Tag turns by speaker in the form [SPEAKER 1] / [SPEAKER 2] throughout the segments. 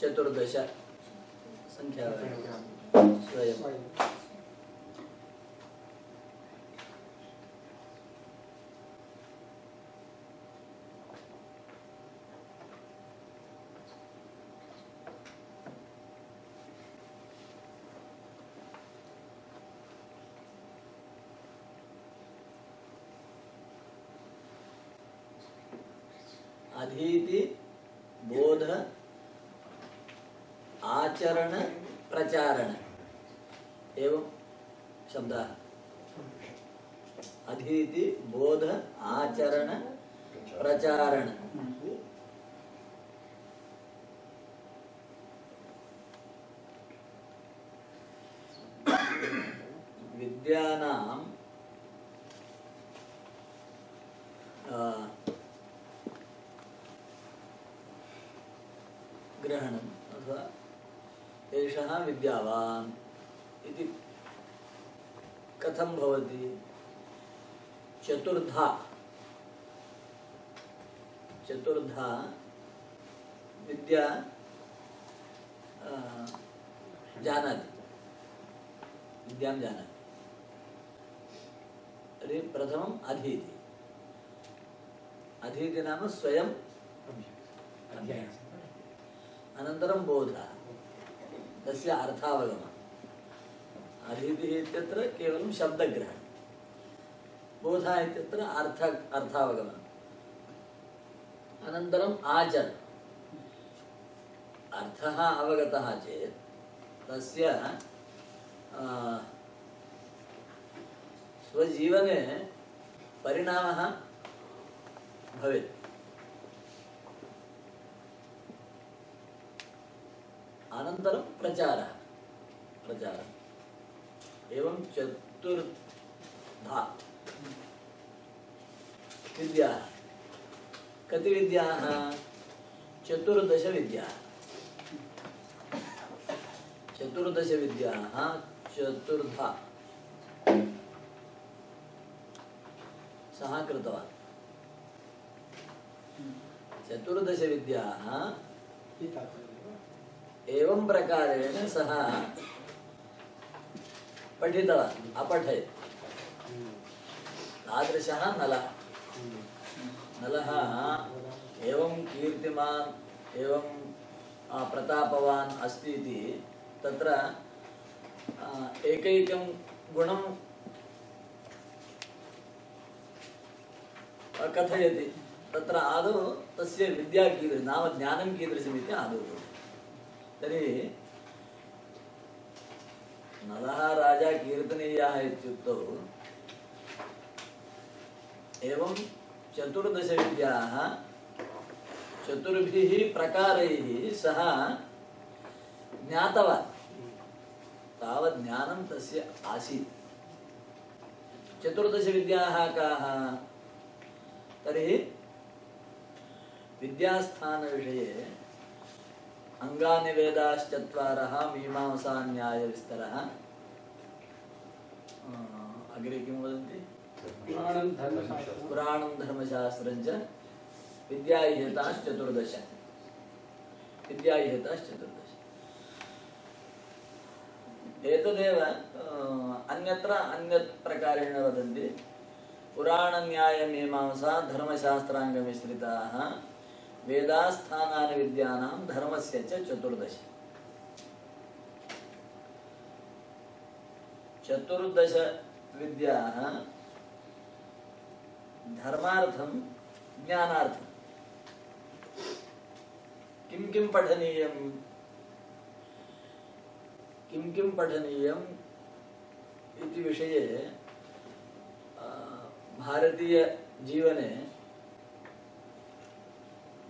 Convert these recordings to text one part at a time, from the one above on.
[SPEAKER 1] चतुर्दश संख्या। स्वयं अधीति बोध आचरण प्रचारण। एवं शब्द। अधीति बोध आचरण प्रचारण विद्यानां आ, ग्रहणम् अथवा एषः विद्यावान् इति कथं भवति? चतुर्धा। चतुर्धा विद्या जानाति। विद्यां जानाति। तर्हि प्रथमम् अधीति। अधीति नाम स्वयं अनन्तरं बोधः। तस्य अर्थावगमः अधीतिः इत्यत्र केवलं शब्दग्रहणं। बोधः इत्यत्र अर्थ अर्थावगमनम् अनन्तरम् आचरणम् अर्थः अवगतः चेत् तस्य स्वजीवने परिणामः भवेत्। अनन्तरं प्रचारः प्रचारः एवं चतुर्धा विद्याः। कति विद्याः? चतुर्दशविद्याः चतुर्दशविद्याः चतुर्धा सः कृतवान्। चतुर्दशविद्याः एवं प्रकारेण सः पठितवान्, अपठयत्। तादृशः नलः। नलः एवं कीर्तिमान्, एवं प्रतापवान् अस्ति इति तत्र एकैकं गुणं कथयति। तत्र आदौ तस्य विद्या कीदृशी नाम ज्ञानं कीदृशमिति आदौ। तर्हि नलः राजा कीर्तनीयः इत्युक्तौ एवं चतुर्दशविद्याः चतुर्भिः प्रकारैः सः ज्ञातवान्। तावत् ज्ञानं तस्य आसीत्। चतुर्दशविद्याः काः? तर्हि विद्यास्थानविषये अङ्गानि वेदाश्चत्वारः मीमांसान्यायविस्तरः आ, अग्रे किं वदन्ति
[SPEAKER 2] पुराणं धर्मशास्त्रं
[SPEAKER 1] पुराणं धर्मशास्त्रञ्च विद्यायेताश्चतुर्दश विद्यायेताश्चतुर्दश एतदेव आ, अन्यत्र अन्यत् प्रकारेण वदन्ति पुराणन्यायमीमांसा धर्मशास्त्राङ्गमिश्रिताः वेदास्थानानि विद्यानां धर्मस्य च चतुर्दश। चतुर्दश विद्याः धर्मार्थं, ज्ञानार्थं। किं किं पठनीयं? किं किं पठनीयम् इति विषये भारतीयजीवने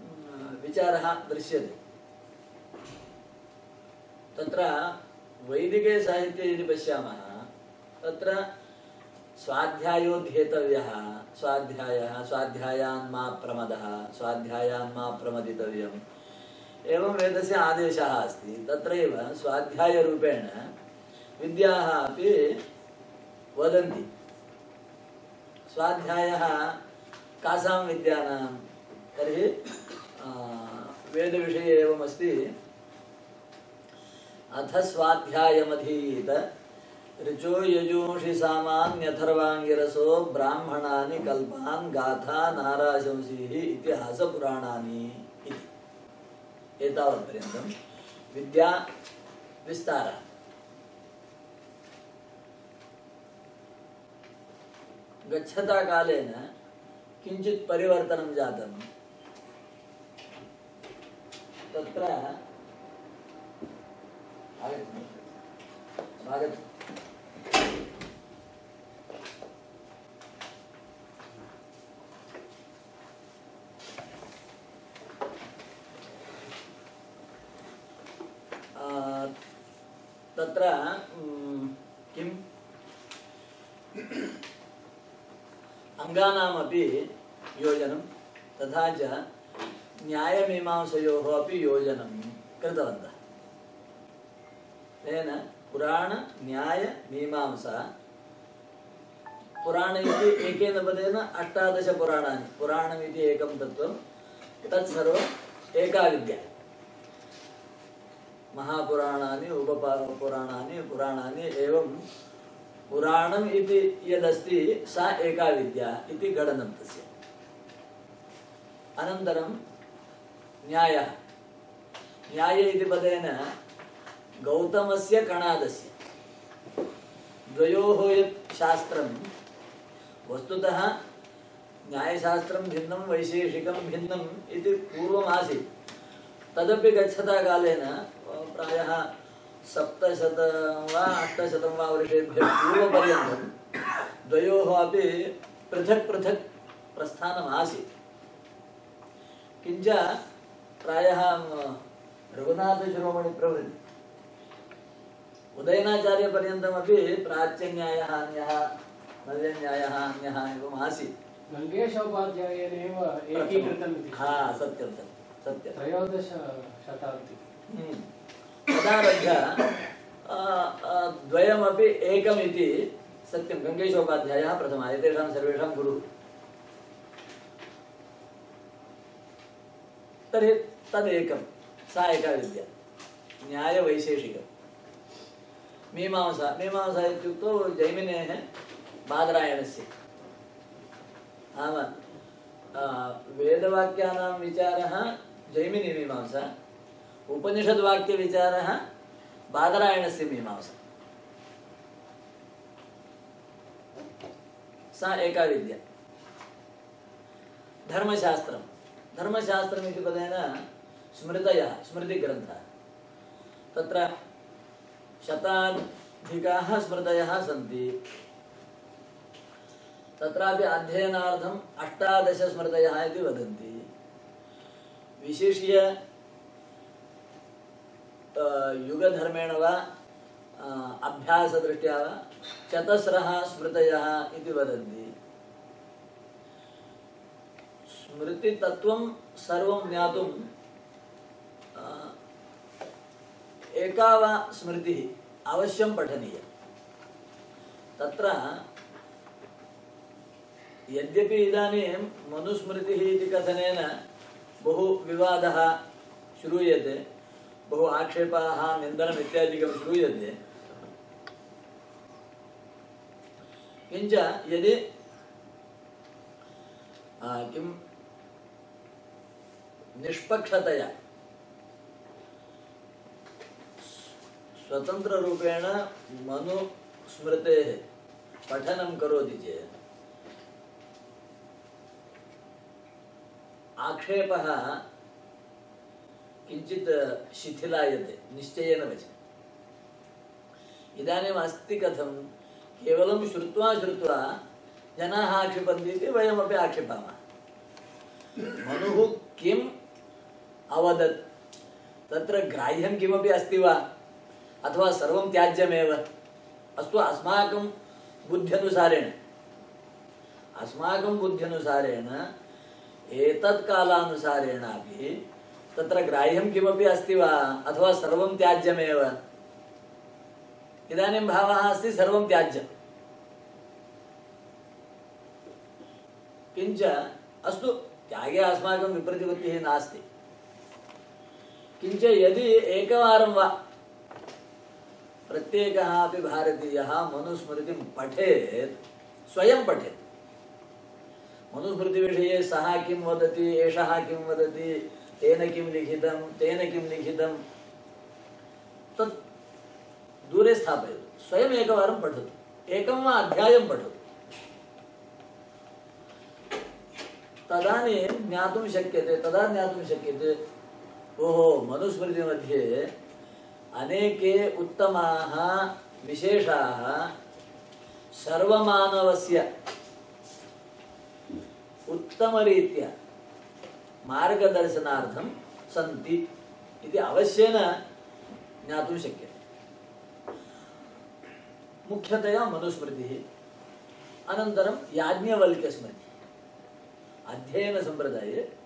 [SPEAKER 1] म्, विचारः दृश्यते। तत्र वैदिके साहित्ये यदि पश्यामः, तत्र स्वाध्यायोध्येतव्यः स्वाध्यायः स्वाध्यायान् मा प्रमदः स्वाध्यायान् मा प्रमदितव्यम्। एवं वेदस्य आदेशः अस्ति। स्वाध्यायरूपेण विद्याः अपि वदन्ति। स्वाध्यायः कासां विद्यानां वेदविषये एवमस्ति अथ स्वाध्यायमधीत ऋचो यजूंषि सामान्यथर्वाङ्गिरसो ब्राह्मणानि कल्पान् गाथा नाराशंसीः इतिहासपुराणानि इति। एतावत्पर्यन्तं विद्या विस्तारः। गच्छता कालेन किञ्चित् परिवर्तनं जातं तत्र आगच्छतु। स्वागतम् आ, तत्र किम्? अङ्गानामपि योजनं तथा च न्यायमीमांसयोः अपि योजनं कृतवन्तः तेन पुराणन्यायमीमांसा पुराण इति एकेन पदेन अष्टादशपुराणानि पुराणमिति एकं तत्त्वं तत्सर्वम् एका विद्या महापुराणानि उपपुराणानि पुराणानि एवं पुराणम् इति यदस्ति सा एका विद्या इति गणनं तस्य अनन्तरं न्यायः न्याय पदेन कणादस्य द्वयोः यत् शास्त्रं वस्तुतः न्यायशास्त्रं भिन्नं वैशेषिकं भिन्नम् इति पूर्वमासीत् तदपि गच्छता कालेन प्रायः सप्तशतं वा अष्टशतं वा वर्षेभ्यः पूर्वपर्यन्तं द्वयोः पृथक् पृथक् प्रायः रघुनाथशिरोमणिप्रभृति उदयनाचार्यपर्यन्तमपि प्राच्यन्यायः अन्यः नव्यन्यायः अन्यः एवम् आसीत्।
[SPEAKER 2] गङ्गेशोपाध्यायेनैव एकीकृतम् इति।
[SPEAKER 1] हा सत्यं सत्यं सत्यं।
[SPEAKER 2] त्रयोदशशताब्दी।
[SPEAKER 1] हम्म। तदारभ्य द्वयमपि एकमिति सत्यं गङ्गेशोपाध्यायः प्रथमः एतेषां सर्वेषां गुरुः। तर्हि तदेकं। सा एका विद्या। न्यायवैशेषिकं मीमांसा। मीमांसा इत्युक्तौ जैमिनेः बादरायणस्य। नाम वेदवाक्यानां विचारः जैमिनिमीमांसा उपनिषद्वाक्यविचारः बादरायणस्य मीमांसा। सा एका विद्या। धर्मशास्त्रं धर्मशास्त्रमिति पदेन स्मृतयः, स्मृतिग्रन्थः। तत्र शताधिकाः स्मृतयः सन्ति। तत्रापि अध्ययनार्थम् अष्टादशस्मृतयः इति विशिष्य युगधर्मेण वा अभ्यासदृष्ट्या वा, चतस्रः वदन्ति। स्मृतितत्त्वं सर्वं ज्ञातुं अ, एका वा स्मृतिः अवश्यं पठनीया तत्र यद्यपि इदानीं मनुस्मृतिः इति कथनेन बहु विवादः श्रूयते बहु आक्षेपाः निन्दनम् इत्यादिकं श्रूयते। किञ्च यदि किं निष्पक्षतया. स्वतन्त्ररूपेण मनुस्मृतेः पठनं करोति चेत्. आक्षेपः किञ्चित् शिथिलायते निश्चयेन वचनम् इदानीम् अस्ति कथं केवलं श्रुत्वा श्रुत्वा जनाः आक्षिपन्ति इति वयमपि आक्षिपामः. मनुः किम् अवदत्। तत्र ग्राह्यं किमपि अस्ति वा? अथवा सर्वं त्याज्यमेव? अस्तु, अस्माकं बुद्ध्यनुसारेण। अस्माकं बुद्ध्यनुसारेण, एतत् कालानुसारेणापि तत्र ग्राह्यं किमपि अस्ति वा? अथवा सर्वं त्याज्यमेव? इदानीं भावः अस्ति सर्वं त्याज्यम्। किञ्च, अस्तु, त्यागे अस्माकं विप्रतिपत्तिः नास्ति। किञ्च यदि एकवारं वा, प्रत्येकः अपि भारतीयः मनुस्मृतिं पठेत्, स्वयं पठेत्। मनुस्मृतिविषये सः किं वदति, एषः किं वदति, तेन किं लिखितं, तेन किं लिखितं, तत् दूरे स्थापयतु। स्वयम् एकवारं पठतु, एकं वा अध्यायं पठतु। तदानीं ज्ञातुं शक्यते, तदा ज्ञातुं शक्यते। ओहो मनुस्मृतिमध्ये अनेके उत्तमाः, विशेषाः, सर्वमानवस्य, उत्तमरीत्या मार्गदर्शनार्थं सन्ति इति अवश्येन ज्ञातुं शक्यते. मुख्यतया मनुस्मृतिः अनन्तरं याज्ञवल्क्यस्मृतिः, अध्ययनसम्प्रदाये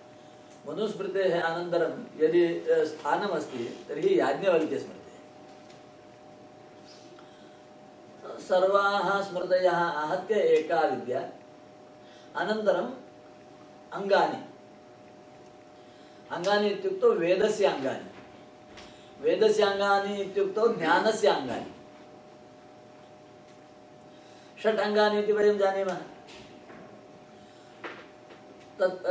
[SPEAKER 1] मनुस्मृतेः अनन्तरं। यदि स्थानमस्ति, तर्हि याज्ञवल्क्यस्मृतिः सर्वाः स्मृतयः आहत्य एका विद्या। अनन्तरम् अङ्गानि। अङ्गानि इत्युक्तौ वेदस्य अङ्गानि। वेदस्य अङ्गानि इत्युक्तौ ज्ञानस्य अङ्गानि। षट् अङ्गानि इति वयं जानीमः। तत्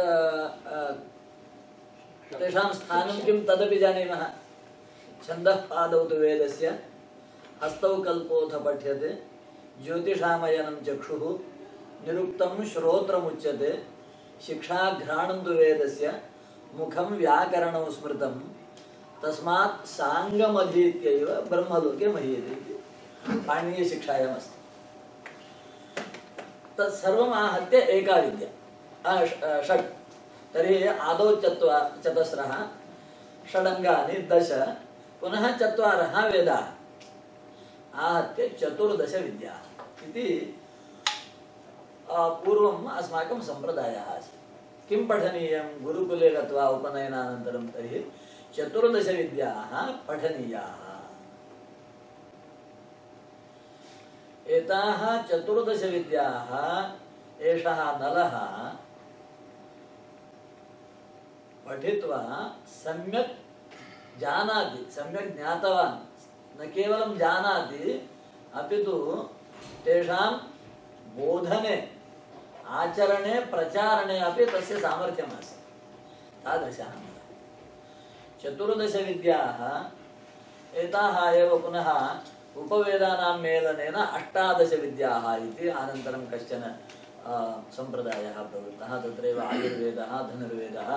[SPEAKER 1] तेषां स्थानं किं तदपि जानीमः। छन्दः पादौ तु वेदस्य। हस्तौ कल्पोऽथ पठ्यते। ज्योतिषामयनं चक्षुः। निरुक्तं श्रोत्रमुच्यते। शिक्षाघ्राणं तु वेदस्य। मुखं व्याकरणं स्मृतं। तस्मात् साङ्गमधीत्यैव ब्रह्मलोके मह्यते इति। तत्सर्वम् आहत्य एका विद्या षट्। तर्हि आदौ चत्वा चतस्रः षडङ्गानि दश पुनः चत्वारः वेदाः। आहत्य चतुर्दशविद्याः इति पूर्वम् अस्माकं सम्प्रदायः आसीत्। किं पठनीयं गुरुकुले गत्वा उपनयनानन्तरं तर्हि चतुर्दशविद्याः पठनीयाः। एताः चतुर्दशविद्याः एषः नलः पठित्वा सम्यक् जानाति, सम्यक् ज्ञातवान्। न केवलं जानाति, अपि तु तेषां बोधने, आचरणे, प्रचारणे अपि तस्य सामर्थ्यमासीत् तादृशः। चतुर्दशविद्याः, एताः एव पुनः उपवेदानां मेलनेन अष्टादशविद्याः इति अनन्तरं कश्चन सम्प्रदायः प्रवृत्तः तत्रैव आयुर्वेदः, धनुर्वेदः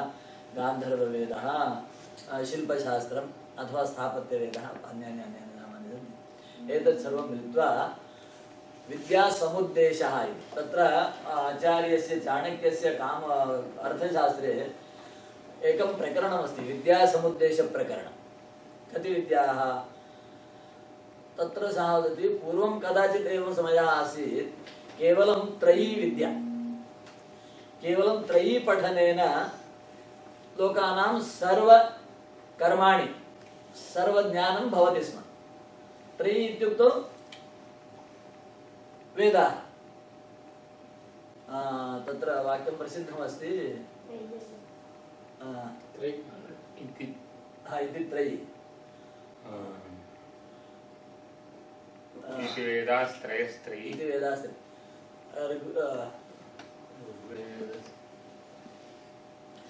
[SPEAKER 1] गान्धर्ववेदः शिल्पशास्त्रम् अथवा स्थापत्यवेदः अन्यानि अन्यानि नामानि सन्ति। एतत् सर्वं मिलित्वा विद्यासमुद्देशः इति। तत्र काम अर्थशास्त्रे एकं प्रकरणमस्ति, विद्यासमुद्देशप्रकरणं। कति विद्याः? तत्र सः वदति, पूर्वं कदाचित् एवं समयः आसीत्, केवलं त्रयी विद्या। केवलं त्रयी पठनेन लोकानां सर्वकर्माणि सर्वज्ञानं भवति स्म। त्रयी इत्युक्तौ वेदाः। तत्र वाक्यं प्रसिद्धमस्ति।
[SPEAKER 3] इति।
[SPEAKER 1] त्रयी।
[SPEAKER 3] इति वेदास्त्रयस्त्रयी
[SPEAKER 1] इति वेदास्ति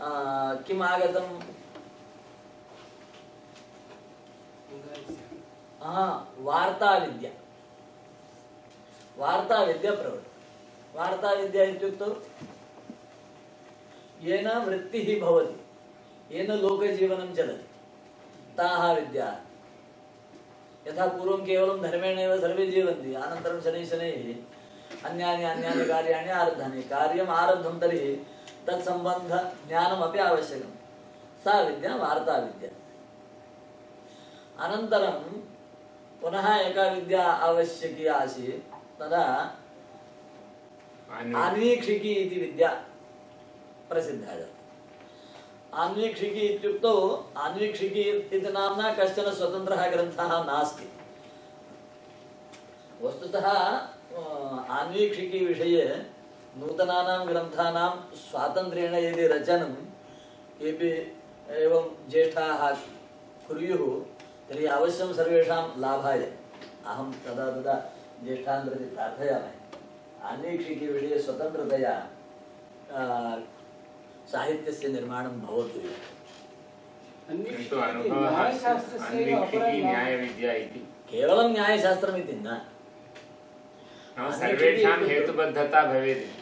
[SPEAKER 1] किम् आगतम् वार्ताविद्या. वार्ताविद्या प्रवृत्ति. वार्ताविद्या इत्युक्तौ येन वृत्तिः भवति येन लोकजीवनं चलति. ताः विद्याः. यथा पूर्वं केवलं धर्मेणैव सर्वे जीवन्ति अनन्तरं शनैः शनैः अन्यानि अन्यानि कार्याणि आरब्धानि. कार्यम् आरब्धं तर्हि तत्सम्बन्ध ज्ञानमपि आवश्यकं सा विद्या वार्ताविद्या अनन्तरं पुनः एका विद्या आवश्यकी आसीत् तदा आन्वीक्षिकी इति विद्या प्रसिद्धा जाता। आन्वीक्षिकी इत्युक्तौ आन्वीक्षिकी इति नाम्ना कश्चन स्वतन्त्रः ग्रन्थः नास्ति। वस्तुतः आन्वीक्षिकी विषये नूतनानां ग्रन्थानां स्वातन्त्र्येण यदि रचनं केऽपि एवं ज्येष्ठाः कुर्युः तर्हि अवश्यं सर्वेषां लाभाय। अहं तदा तदा ज्येष्ठान् प्रति प्रार्थयामि। आन्वीक्षिकी विषये स्वतन्त्रतया साहित्यस्य निर्माणं भवतु। केवलं न्यायशास्त्रमिति न।
[SPEAKER 3] सर्वेषां हेतुबद्धता भवेत्।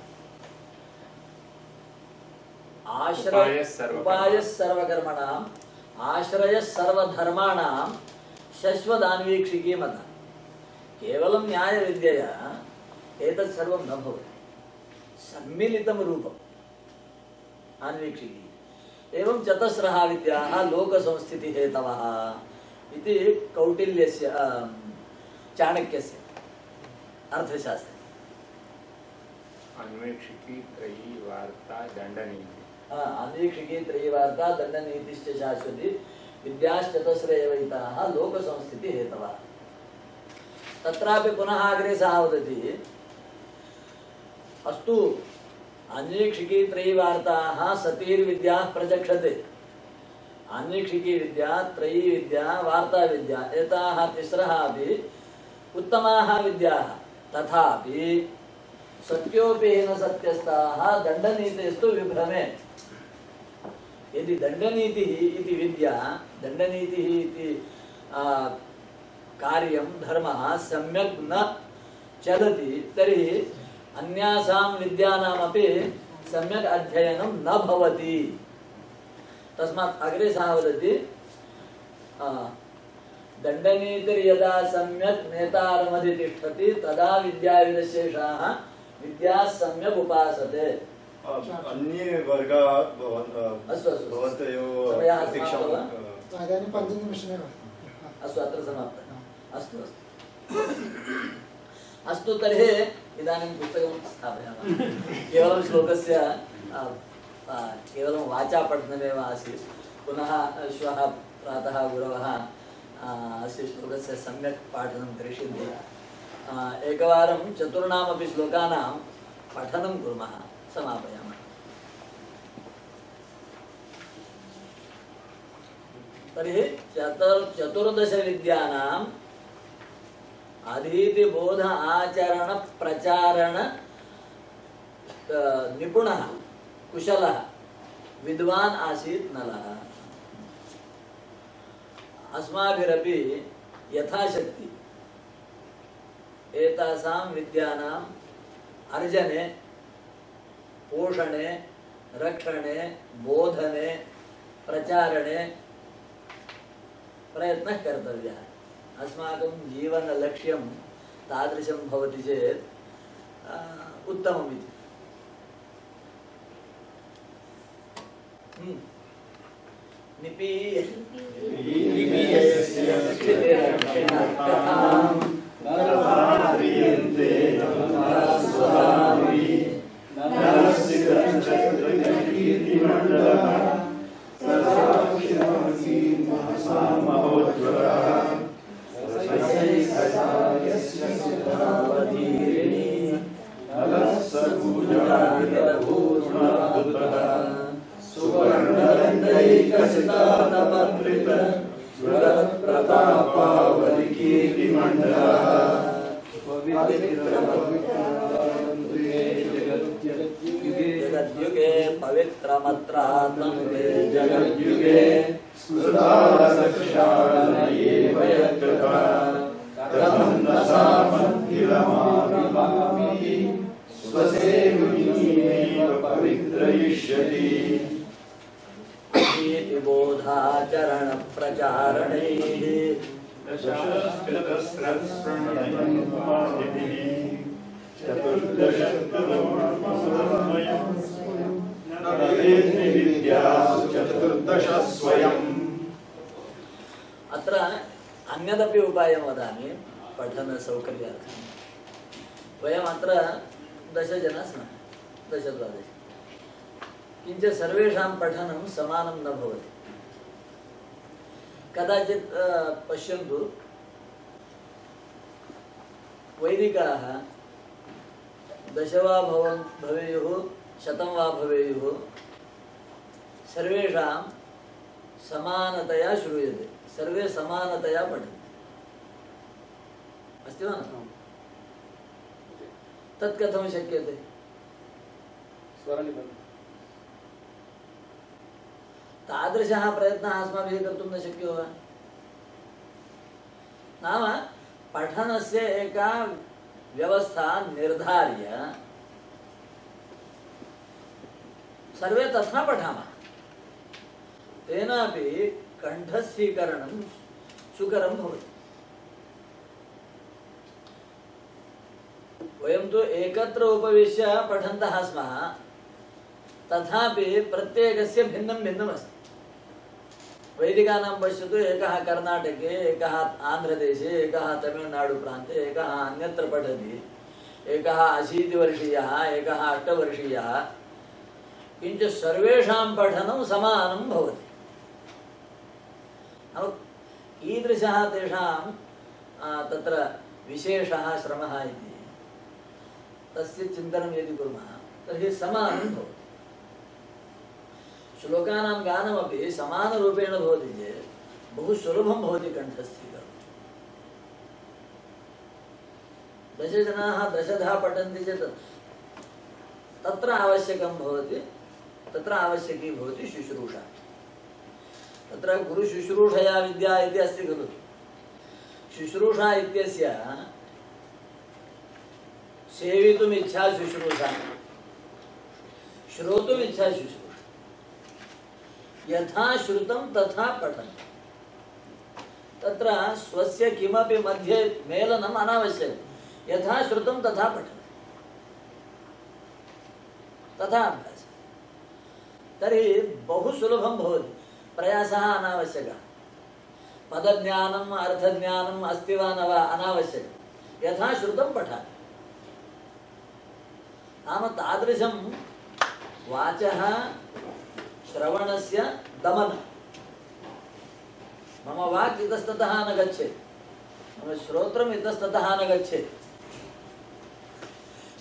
[SPEAKER 1] आश्रय
[SPEAKER 3] उपायः सर्वकर्म-
[SPEAKER 1] उपायः सर्वकर्मणाम्। आश्रयः सर्वधर्माणां शश्वदान्वीक्षिकी मत केवलं न्यायविद्यया एतत् सर्वं न भवति। सम्मिलितं रूपम्। अन्वीक्षिकी एवं चतस्रः विद्याः लोकसंस्थितिहेतवः इति कौटिल्यस्य अं, चाणक्यस्य अर्थशास्त्रे।
[SPEAKER 3] अन्वेक्षिकी त्रयी वार्ता दण्डनीति
[SPEAKER 1] अन्वीक्षिकी त्रयीवार्ता दण्डनीतिश्च शाश्वती विद्याश्चतस्र एव इताः तत्रापि पुनः अग्रे सः वदति अस्तु अन्वीक्षिकी त्रयीवार्ताः सतीर्विद्याः प्रचक्षते अन्वीक्षिकी विद्या त्रयी विद्या वार्ताविद्या एताः तिस्रः अपि उत्तमाः विद्याः तथापि सत्योपि न सत्यस्ताः दण्डनीतिस्तु विभ्रमे यदि दण्डनीतिः इति विद्या, दण्डनीतिः इति कार्यं, धर्मः सम्यक् न चलति, तर्हि अन्यासां विद्यानामपि सम्यक् अध्ययनं न भवति। तस्मात् अग्रे सः वदति दण्डनीतिर्यदा सम्यक् नेतारमधितिष्ठति, तदा विद्याविदशेषाः विद्याः सम्यक् उपासते।
[SPEAKER 4] अन्ये वर्गाः भवन्
[SPEAKER 1] अस्तु, अस्तु।
[SPEAKER 4] भवन्तयोः
[SPEAKER 1] समयः
[SPEAKER 4] प्रतीक्षां?
[SPEAKER 5] इदानीं पञ्चनिमिषमेव
[SPEAKER 1] अस्तु अत्र समाप्तः। अस्तु अस्तु। अस्तु तर्हि इदानीं पुस्तकं स्थापयामः। केवलं श्लोकस्य आसीत्। पुनः श्वः प्रातः गुरवः अस्य श्लोकस्य सम्यक् पाठनं करिष्यन्ति। आ, एकवारं चतुर्णामपि श्लोकानां पठनं कुर्मः। समापयामः। तर्हि चतुर् चतुर्दशविद्यानाम् अधीतिबोध आचरण प्रचारण अ, निपुणः कुशलः विद्वान् आसीत् नलः। अस्माभिरपि यथाशक्ति। अर्जने पोषणे रक्षणे बोधने प्रचारणे प्रयत्नः कर्तव्यः। अस्माकं जीवनलक्ष्यं तादृशं भवति चेत् उत्तमम् इति। हम्म। निपीय जगद्युगे पवित्रमत्रात्मने जगद्युगे अन्यदपि उपायं वदामि पठनसौकर्यार्थं वयम् अत्र दशजनाः स्मः दश द्वादश किञ्च सर्वेषां पठनं समानं न भवति। कदाचित् पश्यन्तु, वैदिकाः दश वा भवन् भवेयुः, शतं वा भवेयुः, सर्वेषां समानतया श्रूयते, सर्वे समानतया पठन्ति। अस्ति वा न तत् कथं शक्यते? तादृशः प्रयत्नः अस्माभिः कर्तुं न शक्यो वा? नाम पठनस्य एका व्यवस्था निर्धार्य सर्वे तथा पठामः। तेनापि कण्ठस्थीकरणं सुकरं भवति। वयं तु एकत्र उपविश्य पठन्तः स्मः। तथापि प्रत्येकस्य भिन्नं भिन्नम् अस्ति वैदिकानां पश्यतु, एकः कर्णाटके एकः आन्ध्रदेशे, एकः तमिळ्नाडुप्रान्ते एकः अन्यत्र पठति, एकः अशीतिवर्षीयः, एकः अष्टवर्षीयः। किञ्च सर्वेषां पठनं समानं भवति। कीदृशः तेषां तत्र विशेषः श्रमः इति? तस्य चिन्तनं यदि कुर्मः, तर्हि समानं भवति। श्लोकानां गानमपि समानरूपेण भवति चेत् बहु सुलभं भवति कण्ठस्थीकरणं। दशजनाः दशधा पठन्ति चेत् तत्र आवश्यकं भवति, तत्र आवश्यकी भवति शुश्रूषा। तत्र गुरुशुश्रूषया विद्या इति अस्ति खलु। शुश्रूषा इत्यस्य सेवितुम् शुश्रूषा। श्रोतुम् इच्छा शुश्रूषा। यथा श्रुतं तथा पठनं तत्र स्वस्य किमपि मध्ये मेलनम् अनावश्यकं यथा श्रुतं तथा पठनं तथा अभ्यासः। तर्हि बहु सुलभं भवति। प्रयासः अनावश्यकः। पदज्ञानम्, अर्थज्ञानम्, अस्ति वा न वा अनावश्यकं यथा श्रुतं पठामि। नाम तादृशं वाचः श्रवणस्य दमनं। मम वाक् इतस्ततः न गच्छेत्। मम श्रोत्रम् इतस्ततः न गच्छेत्।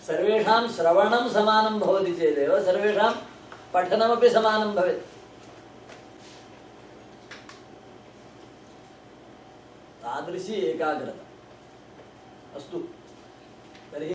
[SPEAKER 1] सर्वेषां श्रवणं समानं भवति चेदेव, सर्वेषां पठनमपि समानं भवेत्। तादृशी एकाग्रता। अस्तु तर्हि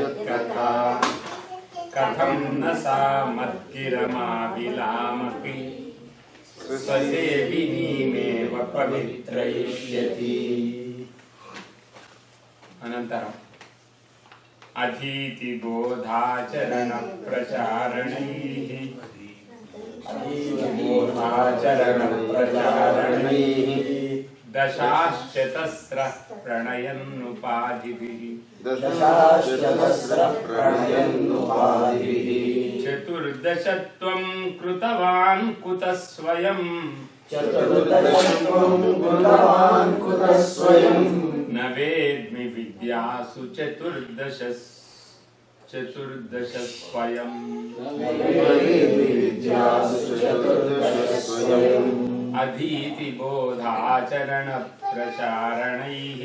[SPEAKER 3] यत्कथा कथं न सा मत्किरमाविलामपि स्वसेविनीमेव पवित्रयिष्यति अनन्तरम् अधीतिबोधाचरणप्रचारणैः दशाश्चतस्रप्रणयन्नुपाधिभिः दशाश्चतस्रः प्रणयन्नुपाधिभिः चतुर्दशत्वं कृतवान् कुतः स्वयं
[SPEAKER 4] चतुर्दशत्वं कृतवान् कुतः स्वयं
[SPEAKER 3] न वेद्मि विद्यासु चतुर्दश चतुर्दश स्वयं
[SPEAKER 4] विद्यासु चतुर्दश स्वयम्
[SPEAKER 3] अधीतिबोधाचरणप्रचारणैः।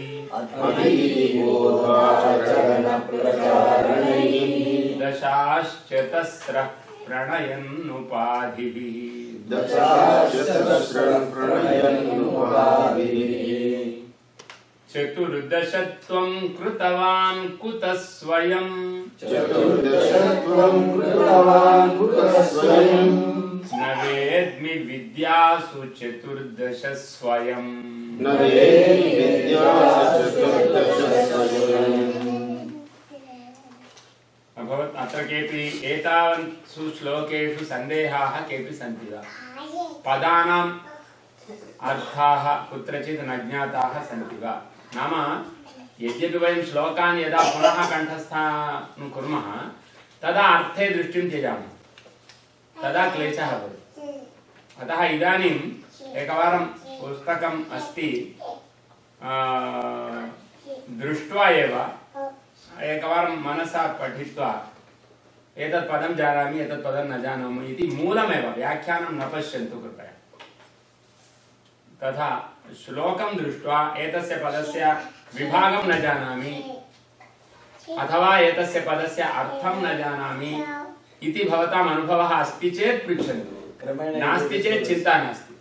[SPEAKER 3] दशाश्चतस्रः प्रणयन्नुपाधिभिः दश चतस्रम् प्रणयन् चतुर्दश
[SPEAKER 4] त्वम् कृतवान् कुतः स्वयम्।
[SPEAKER 3] चतुर्दश त्वम् कृतवान् न वेद्मि विद्यासु चतुर्दश स्वयं
[SPEAKER 4] न वेदि विद्यासु चतुर्दश स्वयम्
[SPEAKER 3] अभवत् अत्र केऽपि एतावत्सु श्लोकेषु सन्देहाः केऽपि सन्ति वा पदानाम् अर्थाः कुत्रचित् न ज्ञाताः सन्ति वा नाम यद्यपि वयं श्लोकान् यदा पुनः कण्ठस्थान् कुर्मः तदा अर्थे दृष्टिं त्यजामः तदा क्लेशः भवति। अतः इदानीम् एकवारं पुस्तकम् अस्ति दृष्ट्वा एव, एकवारं मनसा पठित्वा एतत् पदं जानामि, एतत् पदं न जानामि इति मूलमेव, व्याख्यानं न पश्यन्तु कृपया। तथा श्लोकं दृष्ट्वा एतस्य पदस्य विभागं न जानामि, अथवा एतस्य पदस्य अर्थं न जानामि इति भवताम् अनुभवः अस्ति चेत् पृच्छन्तु।
[SPEAKER 1] क्रमेण
[SPEAKER 3] नास्ति चेत् चिन्ता नास्ति।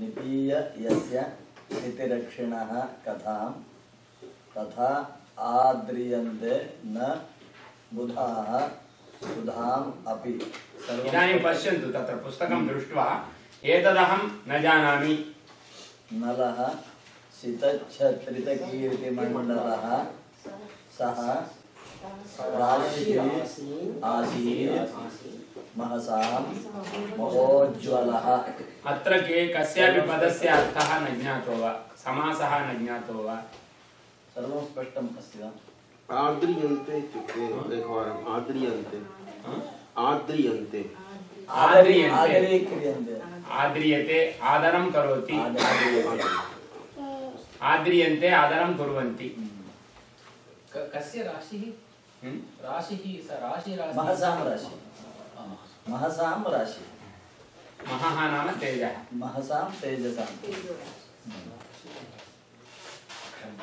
[SPEAKER 1] निपीय यस्य स्थितिरक्षिणः कथां तथा आद्रियन्ते न बुधाः सुधाम् अपि।
[SPEAKER 3] इदानीं पश्यन्तु तत्र पुस्तकं दृष्ट्वा एतदहं न जानामि।
[SPEAKER 1] नलः शितच्छत्रितकीर्तिमण्डलः सः
[SPEAKER 3] अत्र के कस्यापि पदस्य अर्थः न ज्ञातो वा? समासः न ज्ञातो वा?
[SPEAKER 1] सर्वं स्पष्टम् अस्ति वा?
[SPEAKER 5] आद्रियन्ते इत्युक्ते एकवारम् आद्रियन्ते। आद्रियन्ते।
[SPEAKER 3] आद्रियन्ते। आद्रियते आदरं करोति। आद्रियन्ते आदरं कुर्वन्ति।
[SPEAKER 2] कस्य राशिः?
[SPEAKER 3] हम्म?
[SPEAKER 2] राशिः स राशि राशि।
[SPEAKER 1] महसां राशि। महसां राशि।
[SPEAKER 3] महः नाम तेजः
[SPEAKER 1] महसां तेजसां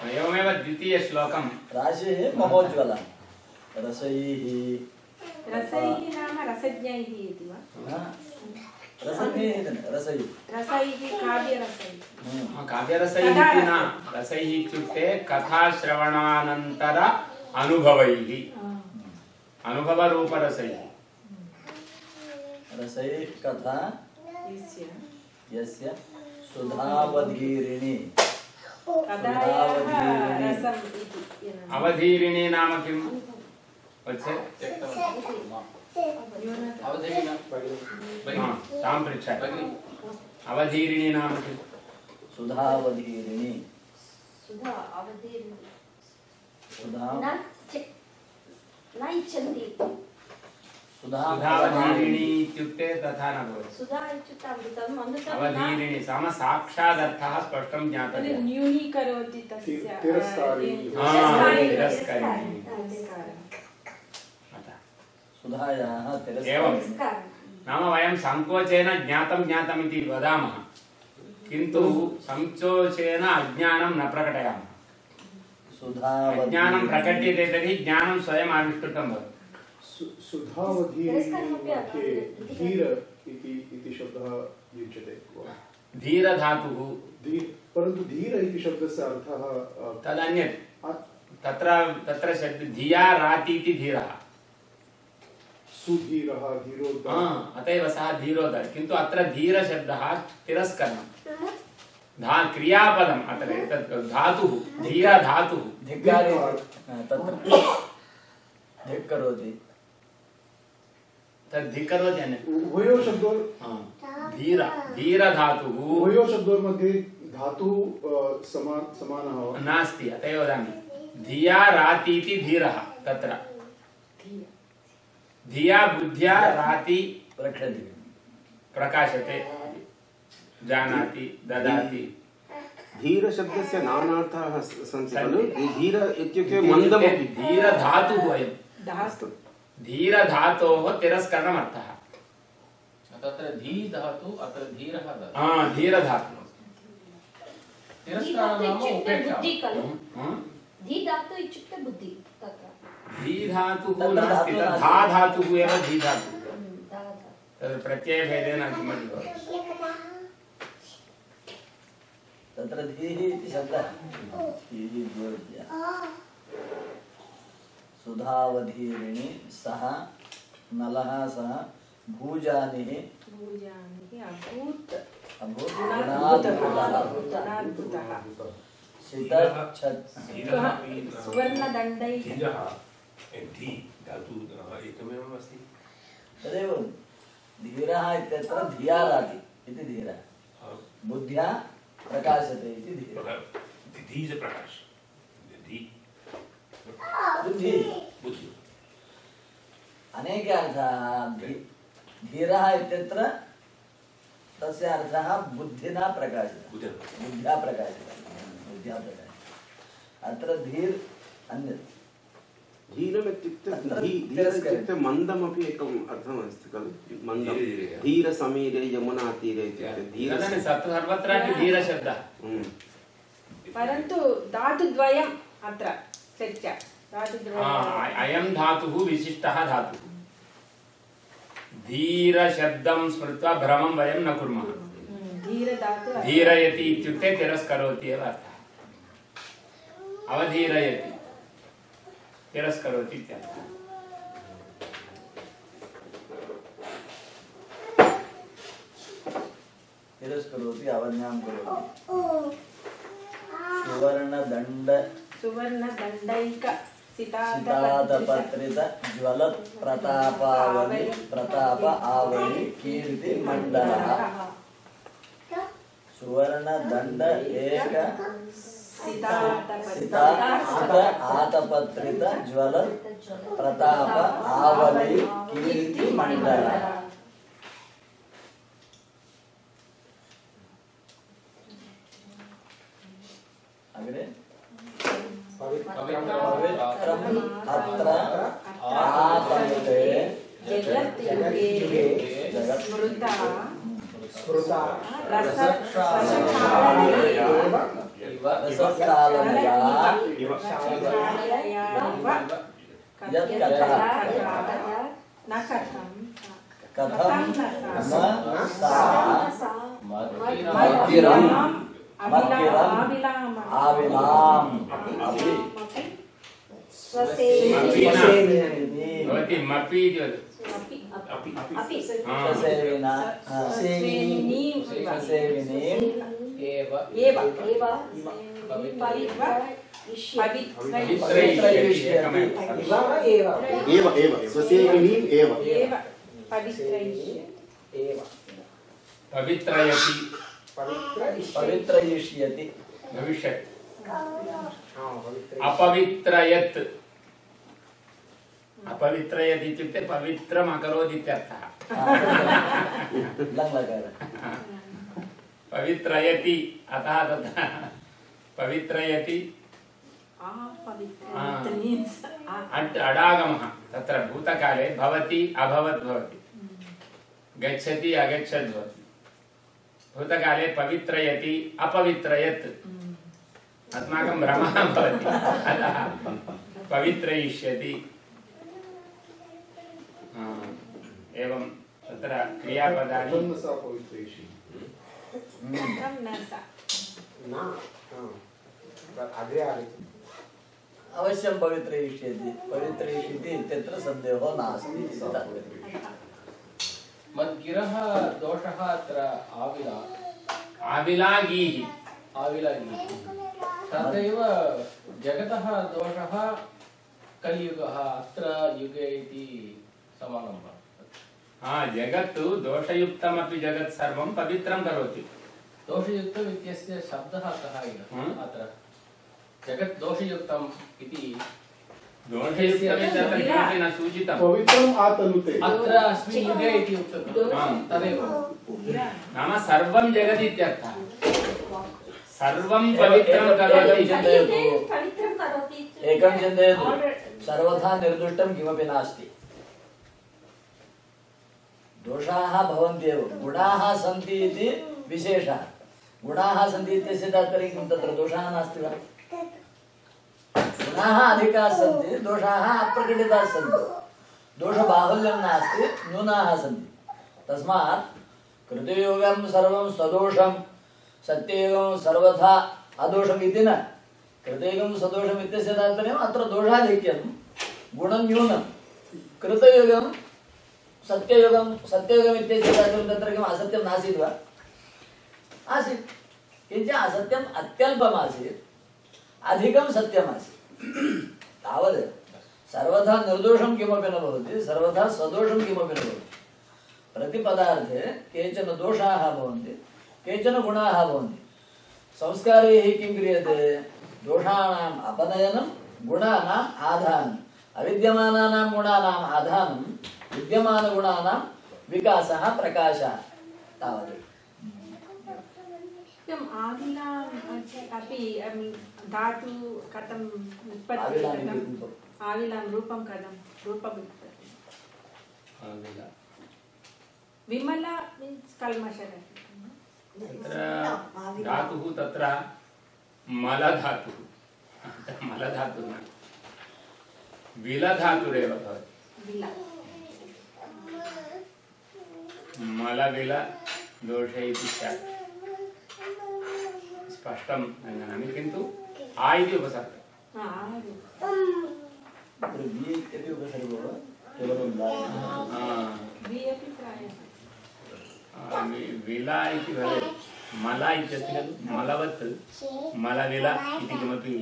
[SPEAKER 3] एवमेव द्वितीयश्लोकं
[SPEAKER 1] राशिः महोज्ज्वलः। रसैः।
[SPEAKER 6] रसैः नाम रसज्ञैः इति वा?
[SPEAKER 1] न, रसैः। रसैः
[SPEAKER 6] रसैः काव्यरसैः।
[SPEAKER 1] हम्म।
[SPEAKER 3] काव्यरसैः इति न। रसैः इत्युक्ते कथाश्रवणानन्तर अनुभवैः। अनुभवरूपरसैः।
[SPEAKER 1] रसैः कथा
[SPEAKER 6] यस्य।
[SPEAKER 1] यस्य सुधावधीरिणि।
[SPEAKER 6] कदायाः रसम् इति।
[SPEAKER 3] अवधीरिणी नाम किं वत्से?
[SPEAKER 6] न्यूनता
[SPEAKER 2] अवधेयः भगिनी
[SPEAKER 3] तां पृच्छामि। अवधीरिणी नाम किं
[SPEAKER 1] सुधावधीरिणि।
[SPEAKER 7] सुधा अवधीर्
[SPEAKER 1] सुधा
[SPEAKER 7] न च- न इच्छन्ति
[SPEAKER 1] सुधा
[SPEAKER 3] सुधावधीरिणी इत्युक्ते तथा न भवति
[SPEAKER 7] सुधा इत्युक्ते अमृतम् अमृतं न
[SPEAKER 3] अवधीरिणी साम साक्षादर्थः स्पष्टं
[SPEAKER 6] तर्हि
[SPEAKER 3] ज्ञातव्यः
[SPEAKER 6] न्यूनीकरोति तस्य
[SPEAKER 8] तिरस्कारिणी।
[SPEAKER 6] आ,
[SPEAKER 3] हा,
[SPEAKER 6] तिरस्कारिणी।
[SPEAKER 3] तिरस्कारिणी।
[SPEAKER 6] तिरस्कारः।
[SPEAKER 3] अतः
[SPEAKER 1] सुधायाः
[SPEAKER 3] एवं।
[SPEAKER 1] तिरस्कारः
[SPEAKER 7] तिरस्कारः।
[SPEAKER 3] नाम वयं सङ्कोचेन ज्ञातं ज्ञातम् इति वदामः किन्तु सङ्कोचेन अज्ञानं न प्रकटयामः
[SPEAKER 1] सुधावधीरिणि
[SPEAKER 3] प्रकट्यते तर्हि ज्ञानं स्वयम् आविष्कृतं भवति।
[SPEAKER 8] धीर इति इति शब्दः युज्यते?
[SPEAKER 3] धीरधातुः।
[SPEAKER 8] परन्तु धीर इति शब्दस्य अर्थः
[SPEAKER 3] तदन्यत्। तत्र तत्र शब्द धिया राति इति धीरः।
[SPEAKER 8] सुधीरः
[SPEAKER 3] हा, अत एव सः धीरोदर। किन्तु अत्र धीरशब्दः तिरस्करणं धा क्रियापदम् अत्र एतत् धातुः धीरधातुः।
[SPEAKER 1] धिक्कारे तत्र। धिक्करोति।
[SPEAKER 3] तद् धिक्करोति अन्यत्
[SPEAKER 8] उभयो शब्दो
[SPEAKER 3] हा। धीर
[SPEAKER 8] उभयोः शब्दोर्मध्ये धातु समा समानः
[SPEAKER 3] नास्ति अत एव वदामि। धिया राति इति धीरः तत्र। धिया बुद्ध्या राति
[SPEAKER 1] रक्षति
[SPEAKER 3] प्रकाशते। जानाति ददाति।
[SPEAKER 5] धीर शब्दस्य नानार्थाः स- सन्ति खलु? धीर इत्युक्ते मन्दमपि
[SPEAKER 3] धीरधातुः अयं
[SPEAKER 6] धातु।
[SPEAKER 3] धीरधातोः तिरस्करणम् अर्थः
[SPEAKER 2] तत्र धी धातु अत्र धीरः धातु
[SPEAKER 3] हा धीरधातुः।
[SPEAKER 2] तिरस्कारः नाम उपेक्षा
[SPEAKER 3] हा?
[SPEAKER 7] धी धातु इत्युक्ते बुद्धि तत्र।
[SPEAKER 3] नास्ति
[SPEAKER 1] धातुः नास्ति।
[SPEAKER 3] धा धातुः एव
[SPEAKER 7] धा धातु
[SPEAKER 3] तद् प्रत्ययभेदेन किमपि भवति
[SPEAKER 1] तत्र धीः इति शब्दः। धीः द्वयोज्य सुधावधीरिणि सः नलः सः भूजानिः तदेव धीरः इत्यत्र धिया राति इति धीरः। बुद्ध्या प्रकाशते इति
[SPEAKER 9] प्रकाश। धी
[SPEAKER 1] बुद्धि।
[SPEAKER 9] बुद्धि।
[SPEAKER 1] अनेके अर्थाः धीरः इत्यत्र तस्य अर्थः बुद्धिना प्रकाशितः। बुद्ध्या प्रकाशितः। बुद्ध्या प्रकाशितः। अत्र धीर् अन्यत्।
[SPEAKER 5] धीरम् इत्युक्ते धीर। इत्युक्ते मन्दमपि एकम् अर्थमस्ति खलु। मन्दं
[SPEAKER 9] धीरे धीरे।
[SPEAKER 5] धीरसमीरे यमुनातीरे इत्युक्ते धीर
[SPEAKER 3] सर्वत्रापि धीरशब्दः।
[SPEAKER 5] हम्म।
[SPEAKER 6] परन्तु धातुद्वयम् अत्र चर्चा
[SPEAKER 3] अयं धातुः विशिष्टः धातुः। धीरशब्दं स्मृत्वा भ्रमं वयं न कुर्मः।
[SPEAKER 6] हम्म,
[SPEAKER 3] धीरयति इत्युक्ते तिरस्करोति एव अर्थः। अवधीरयति। तिरस्करोति इत्यर्थः
[SPEAKER 1] तिरस्करोति अवज्ञां करोति सुवर्णदण्ड
[SPEAKER 6] सुवर्णदण्डैक
[SPEAKER 1] सीतातपत्रित ज्वल प्रतापावलि प्रताप आवलि कीर्ति मंडलः सुवर्ण दंड एक सीता आत आतपत्रित ज्वल प्रताप आवलि कीर्ति मंडलः। अग्रे? पवित्रम् अत्र आपनुते
[SPEAKER 6] जगत्युगे
[SPEAKER 1] जगत्
[SPEAKER 6] स्मृता
[SPEAKER 8] स्मृता
[SPEAKER 6] रस रसकालया
[SPEAKER 2] इव
[SPEAKER 1] रसकालमया यत् कथा
[SPEAKER 6] न
[SPEAKER 1] सा
[SPEAKER 6] मद्गिरम्
[SPEAKER 1] मद्गिरम्
[SPEAKER 6] आविलाम्
[SPEAKER 1] अपि
[SPEAKER 3] भवति मपि इति वदति
[SPEAKER 1] सेविनी स्वसेविनीम्
[SPEAKER 2] एव
[SPEAKER 6] एव
[SPEAKER 7] एव
[SPEAKER 5] स्वसेविनीम् एव
[SPEAKER 6] एव पवित्रैष्य
[SPEAKER 3] पवित्रयति
[SPEAKER 1] पवित्रयिष्यति
[SPEAKER 3] भविष्यति अपवित्रयत् अपवित्रयत् इत्युक्ते पवित्रम् अकरोत् इत्यर्थः पवित्रयति। अतः तत्र पवित्रयति। अट् अडागमः। तत्र भूतकाले भवति अभवत् भवति। गच्छति अगच्छत् भवति। भूतकाले पवित्रयति अपवित्रयत्। अस्माकं भ्रमः भवति। अतः पवित्रयिष्यति। हा, एवं तत्र क्रियापदानि।
[SPEAKER 1] अवश्यं पवित्रयिष्यति पवित्रयिष्यति इत्यत्र सन्देहो नास्ति इति तात्पर्यम्
[SPEAKER 2] मद्गिरः दोषः अत्र आविला
[SPEAKER 3] आविलागीः
[SPEAKER 2] जगतः दोषः कलियुगः अत्र युगे इति समानं वा
[SPEAKER 3] हा जगत् दोषयुक्तमपि जगत् सर्वं पवित्रं करोति
[SPEAKER 2] दोषयुक्तम् इत्यस्य शब्दः कः
[SPEAKER 3] हम्म?
[SPEAKER 2] अत्र। जगत् दोषयुक्तम् इति।
[SPEAKER 3] दोषयुक्तमिति तत्र किमपि न सूचितं
[SPEAKER 8] पवित्रम् आतनुते।
[SPEAKER 2] अत्र अस्मिन् युगे इति उक्तं तदेव।
[SPEAKER 3] नाम सर्वं जगति इत्यर्थः। सर्वं पवित्रं करोति।
[SPEAKER 7] पवित्रं
[SPEAKER 1] एकं चिन्तयतु सर्वथा निर्दुष्टं किमपि नास्ति। दोषाः भवन्ति एव गुणाः सन्ति इति विशेषः। गुणाः सन्ति इत्यस्य तात्पर्यं किं? तत्र दोषाः नास्ति वा? गुणाः अधिकाः सन्ति दोषाः अप्रकटिताः सन्ति। दोषबाहुल्यं नास्ति न्यूनाः सन्ति। तस्मात् कृतयुगं सर्वं सदोषं सत्ययुगं सर्वथा अदोषम् इति न। कृतयुगं सदोषम् इत्यस्य तात्पर्यम् अत्र दोषाधिक्यं गुणं न्यूनं। कृतयुगं सत्ययुगं सत्ययुगम् इत्यस्य तात्पर्यं तत्र किम्? असत्यं नासीत् वा? आसीत्। किञ्च असत्यम् अत्यल्पमासीत् अधिकं सत्यमासीत् तावदेव सर्वथा निर्दोषं किमपि सर्वथा सदोषं किमपि प्रतिपदार्थे केचन दोषाः भवन्ति, केचन गुणाः भवन्ति। संस्कारैः किं क्रियते? दोषाणाम् अपनयनं, गुणानाम् आधानम्। अविद्यमानानां गुणानाम् आधानं विद्यमानगुणानां विकासः, प्रकाशः। तावदेव।
[SPEAKER 6] अपि अं, धातु कथम् उत्पत्तिः
[SPEAKER 1] आविलाम् इति
[SPEAKER 6] कथम्
[SPEAKER 1] रूपम्।
[SPEAKER 6] आविलां रूपं कथं? रूपम् उत्पत्ति। विमला मीन्स् कल्मषरहितं
[SPEAKER 3] तत्र धातुः तत्र मलधातुः। मलधातुः न। विलधातुरेव भवति। मलविल दोषे इति स्यात् स्पष्टं न जानामि किन्तु आ इति उपसर्गः
[SPEAKER 6] हा,
[SPEAKER 3] विला इति भवेत् मला खलु मलवत् मलविल इति किमपि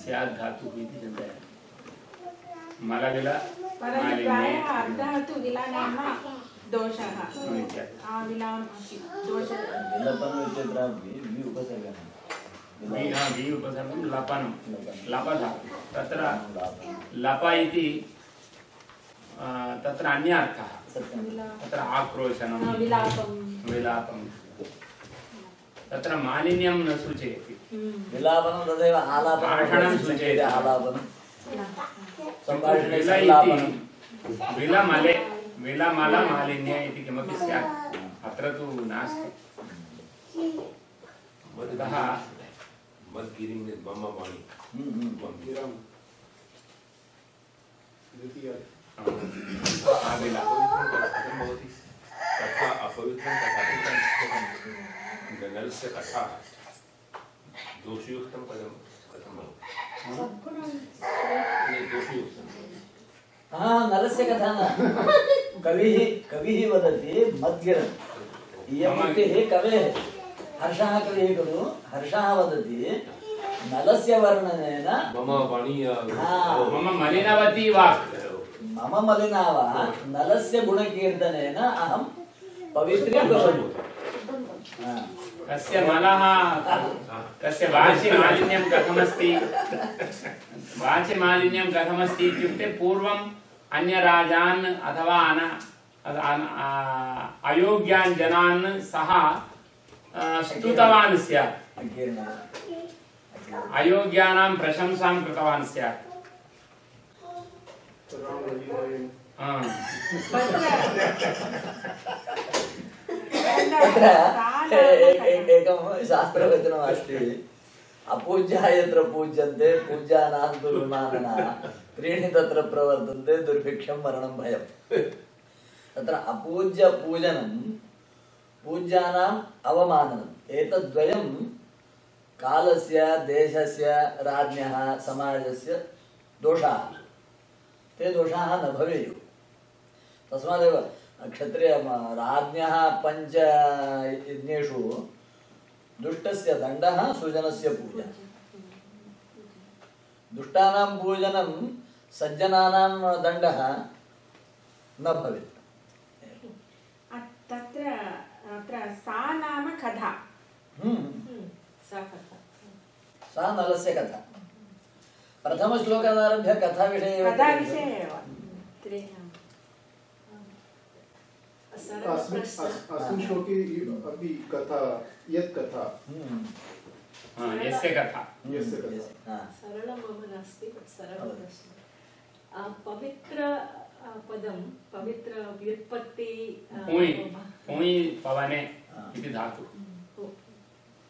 [SPEAKER 3] स्यात् धातुः इति चिन्तयामि मलविल
[SPEAKER 6] दोषः
[SPEAKER 1] वि उपसर्गः
[SPEAKER 3] वि हा, वि उपसर्गं लपनं। लपधातु तत्र। लप इति तत्र अन्य तत्र आक्रोशनं।
[SPEAKER 6] विलापं।
[SPEAKER 3] विलापं। तत्र मालिन्यं न सूचयति।
[SPEAKER 6] हम्म।
[SPEAKER 1] विलापनं तदेव आलापनं
[SPEAKER 3] सूचयति।
[SPEAKER 1] आलापनं। सम्भाषणे
[SPEAKER 3] विल
[SPEAKER 1] संलापनं
[SPEAKER 3] इति विलमले विलमलमालिन्य इति किमपि स्यात्। अत्र तु नास्ति। अतः
[SPEAKER 9] मद्गिरिं मम वाणी
[SPEAKER 1] हम्म, हम्म।
[SPEAKER 9] मम
[SPEAKER 8] गिरं द्वितीय
[SPEAKER 3] आविल
[SPEAKER 9] अपवित्रं कथं भवति तथा अपवित्रं तथा नलस्य कथा। दोषयुक्तं कथं कथं भवति नहीं, दोषयुक्तं
[SPEAKER 1] हा नरस्य कथा न। कविः कविः वदति मद्गिरम् इयमुक्तिः कवेः हर्षः कविः खलु हर्षः वदति नलस्य वर्णनेन
[SPEAKER 9] मम वाणी अ,
[SPEAKER 1] हाँ।
[SPEAKER 3] मम मलिनवती वाक्
[SPEAKER 1] मम मलिना वा नलस्य गुणकीर्तनेन अहं पवित्रीकरोमि हा।
[SPEAKER 3] कस्य मनः कस्य वाचि मालिन्यं कथमस्ति वाचि मालिन्यं कथमस्ति इत्युक्ते पूर्वम् अन्यराजान् अथवा अन अन- आ- अयोग्यान् जनान् सः आ, स्तुतवान् स्यात्। अयोग्यानां प्रशंसां कृतवान् स्यात्।
[SPEAKER 1] एकं शास्त्रवचनमस्ति अपूज्याः यत्र पूज्यन्ते पूज्यानां विमाननाः त्रीणि तत्र प्रवर्तन्ते दुर्भिक्षं मरणं भयम् तत्र अपूज्य पूज्यानाम् अवमाननम्। एतद्वयं कालस्य, देशस्य, राज्ञः, समाजस्य दोषाः। ते दोषाः न भवेयुः। तस्मादेव क्षत्रिय राज्ञः, पञ्च यज्ञेषु दुष्टस्य दण्डः सुजनस्य पूजा। दुष्टानां पूजनं सज्जनानां दण्डः न भवेत्। अत्र सा नाम कथा सा कथा सा नलस्य कथा प्रथमश्लोकादारभ्य कथाविषये एव
[SPEAKER 6] कथाविषये एव
[SPEAKER 8] अस्मिन् श्लोके अपि कथा यत् कथा
[SPEAKER 3] यस्य कथा
[SPEAKER 7] सरलमपि नास्ति सरलप्रश्नः पवित्रपदं पवित्र व्युत्पत्ति
[SPEAKER 3] पुञ् पवने इति धातुः।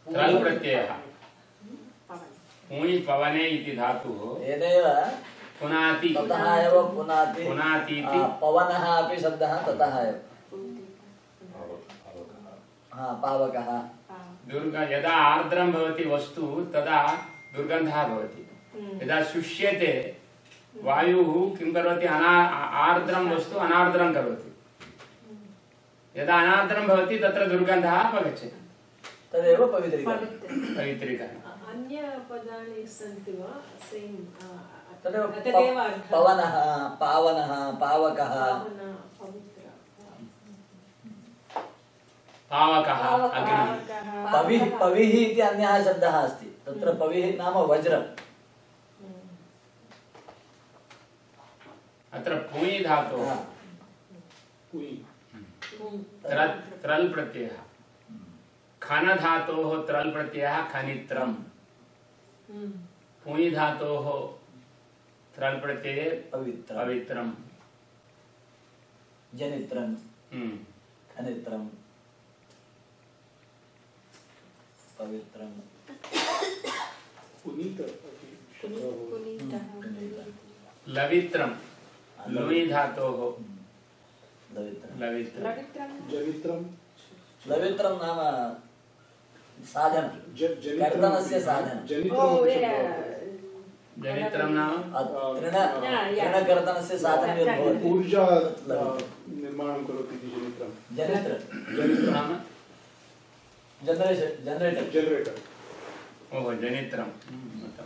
[SPEAKER 3] त्रल् प्रत्ययः। पुञ् पवने इति धातुः
[SPEAKER 1] तेनैव
[SPEAKER 3] पुनाति।
[SPEAKER 1] ततः एव पुनाति।
[SPEAKER 3] पुनातीति।
[SPEAKER 1] आ, पवनः अपि शब्दः ततः एव। हा पावकः।
[SPEAKER 3] दुर्ग यदा आर्द्रं भवति वस्तु तदा दुर्गन्धः भवति। यदा शुष्यते वायुः किं करोति? अना आर्द्रं वस्तु अनार्द्रं करोति। यदा अनार्द्रं भवति तत्र दुर्गन्धः अपगच्छति।
[SPEAKER 1] तदेव पवित्रीकरणं।
[SPEAKER 3] पवित्रीकरणम्
[SPEAKER 7] अन्यपदानि सन्ति वा? सेम्
[SPEAKER 1] तदेव पवनः पावनः पावकः।
[SPEAKER 7] पवित्र।
[SPEAKER 3] पावकः अग्निः।
[SPEAKER 1] पविः पविः इति अन्यः शब्दः अस्ति। तत्र पविः नाम वज्रम्।
[SPEAKER 3] अत्र पुञ् धातोः।
[SPEAKER 8] पुयि
[SPEAKER 3] त्रल् त्रल् प्रत्ययः खन धातोः त्रल् प्रत्ययः खनित्रम् पुञ् धातोः त्रल् प्रत्यये
[SPEAKER 1] पवित्रं
[SPEAKER 3] पवित्रम्।
[SPEAKER 1] जनित्रं
[SPEAKER 3] हम्म।
[SPEAKER 1] खनित्रं पवित्रं
[SPEAKER 8] पुनीत। अपि शब्दः
[SPEAKER 3] लवित्रम्। लुञ् धातोः
[SPEAKER 1] लवित्रं नाम साधनं
[SPEAKER 8] जनित्रं
[SPEAKER 1] कर्तनस्य साधनं
[SPEAKER 3] जनित्रं नाम.
[SPEAKER 1] तृणकर्तनस्य साधनं यद् भवति
[SPEAKER 8] ऊर्जा निर्माणं करोति इति जनित्रं
[SPEAKER 1] जनित्र
[SPEAKER 8] जनित्रं
[SPEAKER 3] नाम
[SPEAKER 1] जनरेशन् जनरेटर्
[SPEAKER 8] जनरेटर्
[SPEAKER 3] ओहो जनित्रम् उत्तमम्।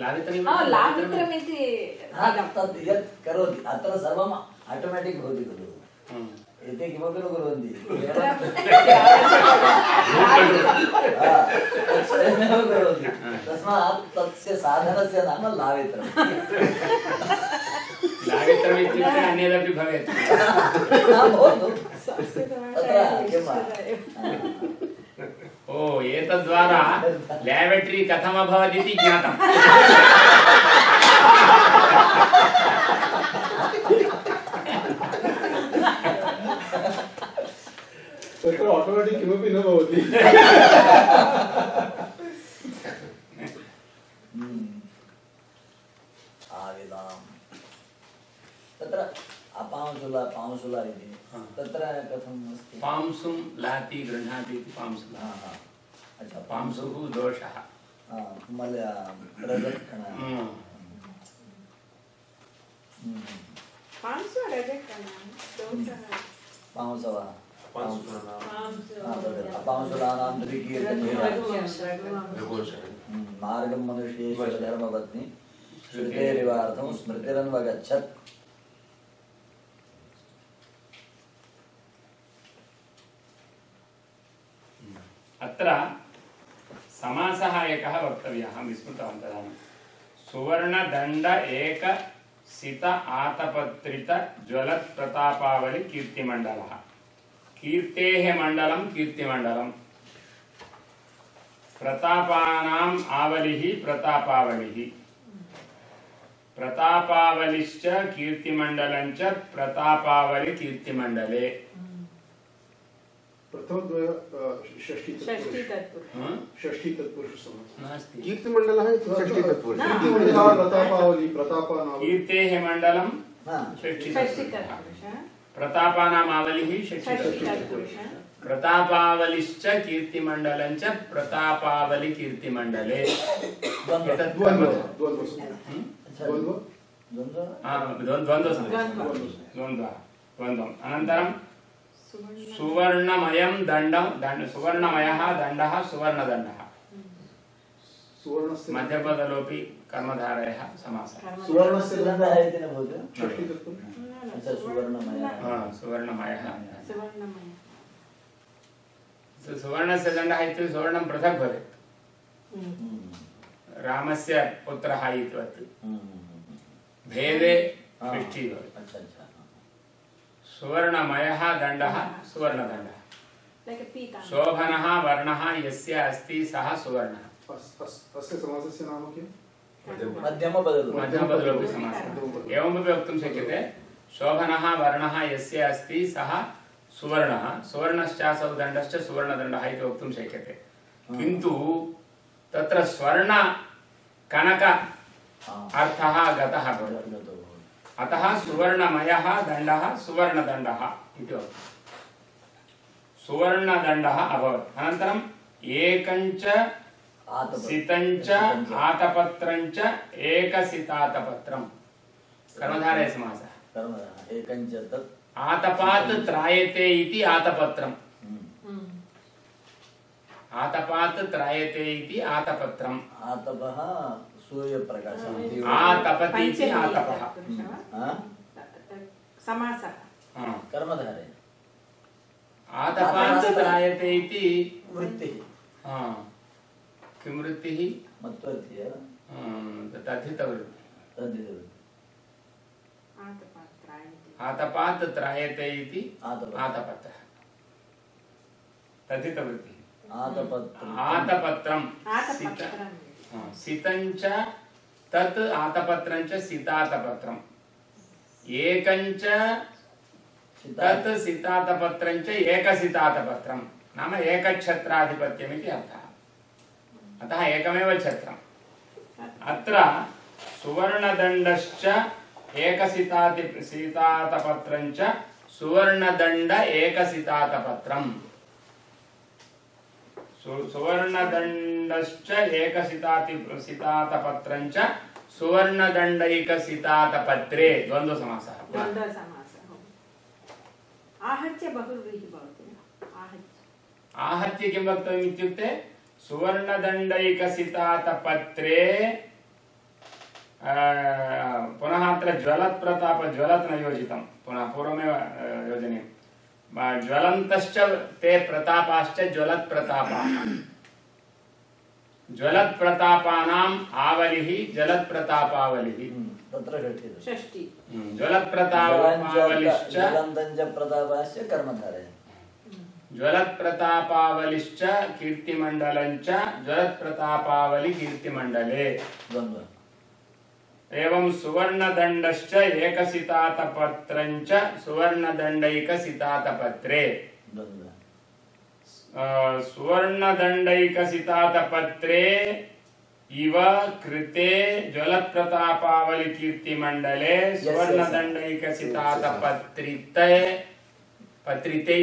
[SPEAKER 3] लालितमिव
[SPEAKER 6] हा, लावित्रमिति
[SPEAKER 1] हा, तत् यत् करोति अत्र सर्वम् आटोमेटिक् भवति खलु
[SPEAKER 3] हम्म।
[SPEAKER 1] एते किमपि न कुर्वन्ति
[SPEAKER 6] लावित्रं
[SPEAKER 1] हा, तत् स्वयमेव करोति तस्मात् तस्य साधनस्य नाम लावित्रम्
[SPEAKER 3] लालितम् इत्युक्ते अन्यदपि भवेत्
[SPEAKER 1] हा, भवतु
[SPEAKER 6] संस्कृतभाषा
[SPEAKER 1] तत्र किं वा?
[SPEAKER 3] ओ एतद्द्वारा ल्याबेटरी कथमभवत् इति ज्ञातम्
[SPEAKER 8] तत्र आटोमेटिक् किमपि न भवति
[SPEAKER 1] हम्म। तत्र अपांशुला पांशुला इति
[SPEAKER 3] हा।
[SPEAKER 1] तत्र कथम् अस्ति
[SPEAKER 3] पांसुं गृह्णाति इति पांसुला।
[SPEAKER 1] हा, हा। अच्छा।
[SPEAKER 3] पांसुः दोषः।
[SPEAKER 1] हा, मल
[SPEAKER 3] हम्म।
[SPEAKER 1] हम्म।
[SPEAKER 6] पांसु रजकणः दोषः।
[SPEAKER 1] पांसवः। हा, मार्गं मनुष्येश्वर धर्मपत्नी। श्रुतेरिवार्थं स्मृतिरन्वगच्छत्।
[SPEAKER 3] अत्र समासः एकः वक्तव्यः, अहं विस्मृतवान् तदानीं। सुवर्णदण्ड एक सित आतपत्रित ज्वलत् प्रतापावलि कीर्तिमण्डलः। कीर्तेः मण्डलं, कीर्तिमण्डलम्। प्रतापानाम् आवलिः, प्रतापावलिः। प्रतापावलिश्च कीर्तिमण्डलञ्च प्रतापावलि कीर्तिमण्डलः
[SPEAKER 8] प्रतापावली
[SPEAKER 3] कीर्तेः मण्डलं
[SPEAKER 1] हा।
[SPEAKER 3] षष्ठी
[SPEAKER 6] षष्ठी
[SPEAKER 3] तत्पुरुषः।
[SPEAKER 6] तत्पुरुष
[SPEAKER 3] प्रतापानाम् आवलिः षष्ठी
[SPEAKER 6] षष्ठी
[SPEAKER 3] तत्पुरुषः।
[SPEAKER 6] तत्पुरुष
[SPEAKER 3] प्रतापावलिश्च कीर्तिमण्डलञ्च प्रतापावलि कीर्तिमण्डले।
[SPEAKER 1] द्वन्द्व।
[SPEAKER 8] द्वन्द्व
[SPEAKER 3] हं? अनन्तरं सुवर्णमयं दण्डं दण्ड सुवर्णमयः दण्डः सुवर्णदण्डः।
[SPEAKER 8] सुवर्णस्य
[SPEAKER 3] मध्यपदलोपि कर्मधारयः समासः।
[SPEAKER 1] सुवर्णस्य दण्डः इति न भवति सुवर्णमयः।
[SPEAKER 3] हा, सुवर्णमयः।
[SPEAKER 6] सुवर्णमय।
[SPEAKER 3] सु- सुवर्णस्य दण्डः इत्युक्ते सुवर्णं पृथक् भवेत्।
[SPEAKER 1] हम्म,
[SPEAKER 3] रामस्य पुत्रः इतिवत्।
[SPEAKER 1] हम्म, हम्म,
[SPEAKER 3] भेदे
[SPEAKER 1] हाँ।
[SPEAKER 3] भवेत्।
[SPEAKER 1] अच्छा अच्छा।
[SPEAKER 3] सुवर्णमयः दण्डः सुवर्णदण्डः। शोभनः वर्णः यस्य अस्ति सः सुवर्णः।
[SPEAKER 8] अस्य समासस्य नाम किम्?
[SPEAKER 1] मध्यमपदलोपि
[SPEAKER 3] समासः। एवमपि वक्तुं शक्यते शोभनः वर्णः यस्य अस्ति सः सुवर्णः। सुवर्णश्चासौ दण्डश्च सुवर्णदण्डः इति वक्तुं शक्यते। किन्तु तत्र स्वर्ण कनक अर्थः गतः भवति। अतः सुवर्णमयः दण्डः सुवर्णदण्डः इति सुवर्णदण्डः अभवत्। अनन्तरम् एकञ्च सितञ्च आतपत्रञ्च एकसितातपत्रम्। कर्मधारय समासः।
[SPEAKER 1] एकञ्च तत्
[SPEAKER 3] आतपात् त्रायते इति आतपत्रम्। आतपात् त्रायते इति आतपत्रम्।
[SPEAKER 1] आतपः सूर्यप्रकाशः इति
[SPEAKER 3] आतपति इति आतपः
[SPEAKER 1] हाँ?
[SPEAKER 6] समासः।
[SPEAKER 1] कर्मधारे।
[SPEAKER 3] आतपात् इति।
[SPEAKER 1] वृत्तिः।
[SPEAKER 3] हा। किं वृत्तिः? हा, आतपात् त्रायते। आतपत्रः
[SPEAKER 1] आतपत्रम्
[SPEAKER 3] सित
[SPEAKER 6] आतपत्रं
[SPEAKER 3] हा, सितञ्च तत् आतपत्रञ्च सितातपत्रम् एकञ्च तत् सितातपत्रञ्च एकसितातपत्रं नाम एकछत्राधिपत्यम् इति अर्थः अतः एकमेव छत्रम् अत्र सुवर्णदण्डश्च एकसिताति सीतातपत्रञ्च सुवर्णदण्ड एकसितातपत्रम् सु- सुवर्णदण्डश्च एकसिताति सितातपत्रञ्च सुवर्णदण्डैकसितातपत्रे द्वन्द्वसमासः
[SPEAKER 6] आहत्य बहुव्रीहि भवति आहत्य।
[SPEAKER 3] आहत्य किं वक्तव्यम् इत्युक्ते सुवर्णदण्डैकसितातपत्रे पुनः अत्र ज्वलत्प्रताप ज्वलत् न योजितं पुनः पूर्वमेव ज्वलन्तश्च ते प्रतापाश्च ज्वलत्प्रतापाः। ज्वलत्प्रतापानाम् आवलिः जलत्प्रतापावलिः।
[SPEAKER 1] हम्म, तत्र षष्ठिः।
[SPEAKER 6] षष्टि
[SPEAKER 3] ज्वलत्प्रतापावलिश्च
[SPEAKER 1] ज्वलन्तञ्च प्रतापश्च कर्मधारे
[SPEAKER 3] ज्वलत्प्रतापावलिश्च कीर्तिमण्डलञ्च ज्वलत्प्रतापावलि कीर्तिमण्डले
[SPEAKER 1] द्वन्द्व
[SPEAKER 3] एवं सुवर्णदण्डश्च एकसितातपत्रञ्च सुवर्णदण्डैकसितातपत्रे। सुवर्णदण्डैकसितातपत्रे इव कृते ज्वलत्प्रतापावलि कीर्तिमण्डले सुवर्णदण्डैकसितातपत्रिते पत्रिते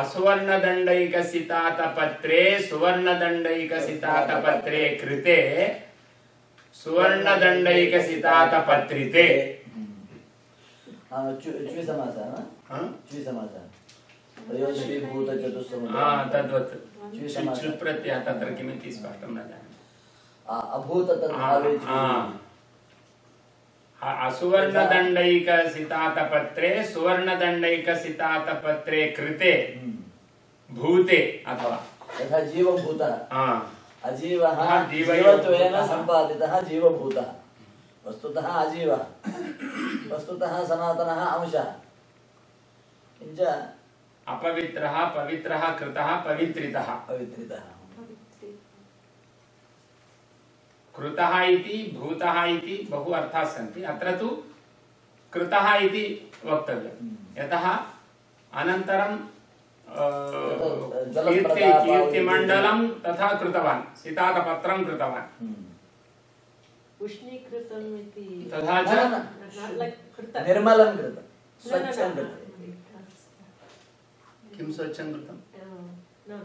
[SPEAKER 3] असुवर्णदण्डैकसितातपत्रे सुवर्णदण्डैकसितातपत्रे कृते सुवर्णदण्डैकसितातपत्रिते। हा?
[SPEAKER 1] प्रयोजनीभूतचतुस्समुदाय
[SPEAKER 3] हा, तद्वत्। तत्र किमिति स्पष्टं न जाने। असुवर्णदण्डैकसितातपत्रे सुवर्णदण्डैकसितातपत्रे कृते
[SPEAKER 1] हम्म।
[SPEAKER 3] भूते अथवा।
[SPEAKER 1] यथा जीवभूतः।
[SPEAKER 3] हा,
[SPEAKER 1] अजीवः जीवत्वेन। सम्पादितः जीवभूतः। वस्तुतः अजीवः। वस्तुतः सनातनः अंशः। किञ्च
[SPEAKER 3] अपवित्रः पवित्रः कृतः पवित्रितः।
[SPEAKER 1] पवित्रितः।
[SPEAKER 3] कृतः इति भूतः इति बहु अर्थाः सन्ति। अत्र तु कृतः इति वक्तव्यं यतः अनन्तरं अ, कीर्ति कीर्तिमण्डलं तथा कृतवान् सीतातपत्रं कृतवान्
[SPEAKER 1] हम्म।
[SPEAKER 7] उष्णीकृतम् इति
[SPEAKER 3] तथा च
[SPEAKER 1] न, न,
[SPEAKER 7] like कृत
[SPEAKER 1] निर्मलं कृतं
[SPEAKER 7] न, न,
[SPEAKER 1] स्वच्छं
[SPEAKER 7] न,
[SPEAKER 1] कृतं
[SPEAKER 3] किं स्वच्छं कृतं
[SPEAKER 7] न, न.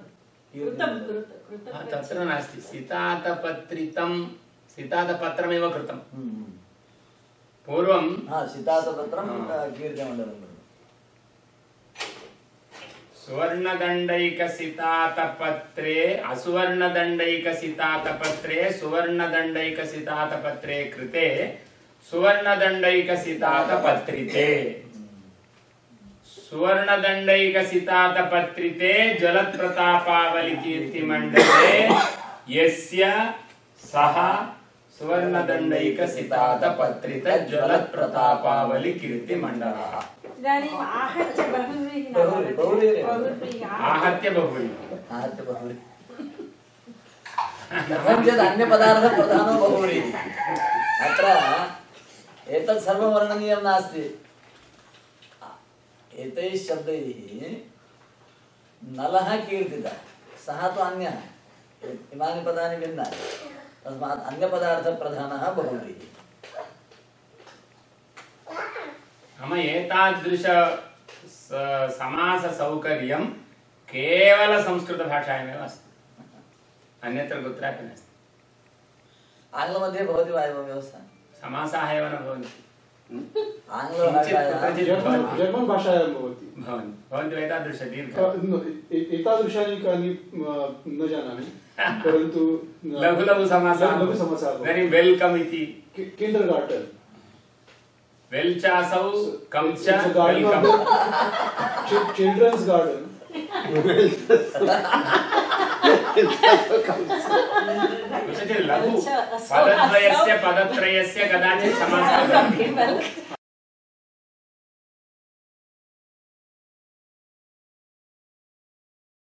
[SPEAKER 7] कृतं कृत कृतं
[SPEAKER 3] हा, तत्र नास्ति सीतातपत्रितं सीतातपत्रमेव कृतं
[SPEAKER 1] हम्म।
[SPEAKER 3] पूर्वं
[SPEAKER 1] हा सीतातपत्रं
[SPEAKER 3] हा.
[SPEAKER 1] कीर्तिमण्डलं
[SPEAKER 3] सुवर्णदण्डैकसितातपत्रे असुवर्णदण्डैकसितातपत्रे सुवर्णदण्डैकसितातपत्रे कृते सुवर्णदण्डैकसितातपत्रिते सुवर्णदण्डैकसितातपत्रिते जलप्रतापावलिकीर्तिमण्डले यस्य सः सुवर्णदण्डैकसितातपत्रित जलप्रतापावलिकीर्तिमण्डलः
[SPEAKER 6] इदानीम् आहत्य बहुव्रीहि न
[SPEAKER 1] बहुव्रीहि। बहुव्रीहि।
[SPEAKER 6] बहुव्रीहि आहत्य
[SPEAKER 3] बहुव्रीहि
[SPEAKER 1] आहत्य बहुव्री कथं चेत् अन्यपदार्थप्रधानो बहुव्री अत्र एतत् सर्वं वर्णनीयं नास्ति एतैः शब्दैः नलः कीर्तितः सः तु अन्यः इमानि पदानि भिन्नानि तस्मात् अन्यपदार्थप्रधानः बहुव्रीः
[SPEAKER 3] नाम एतादृश समाससौकर्यं केवल संस्कृतभाषायामेव अस्ति। अन्यत्र कुत्रापि नास्ति।
[SPEAKER 1] आङ्ग्लमध्ये भवति वा एवं व्यवस्था?
[SPEAKER 3] समासाः एव न भवन्ति।
[SPEAKER 8] जर्मन् भाषायां भवति।
[SPEAKER 3] भवन्ति। भवन्ति वा एतादृशदीर्घ
[SPEAKER 8] अ, न- ए- एतादृशानि कानि म, न जानामि। परन्तु
[SPEAKER 3] लघु लघु समासाः
[SPEAKER 8] लघु समासाः।
[SPEAKER 3] इदानीं वेल्कम् इति।
[SPEAKER 8] कि- किण्डर्गार्टन्।
[SPEAKER 3] वेल् च असौ कं च
[SPEAKER 8] It's a garden. of
[SPEAKER 3] welcome
[SPEAKER 8] Chi- children's garden.
[SPEAKER 3] लघु
[SPEAKER 7] च असौ-
[SPEAKER 3] पदद्वयस्य
[SPEAKER 7] असौ-
[SPEAKER 3] पदत्रयस्य कदाचित् समासः भवति।
[SPEAKER 7] केवल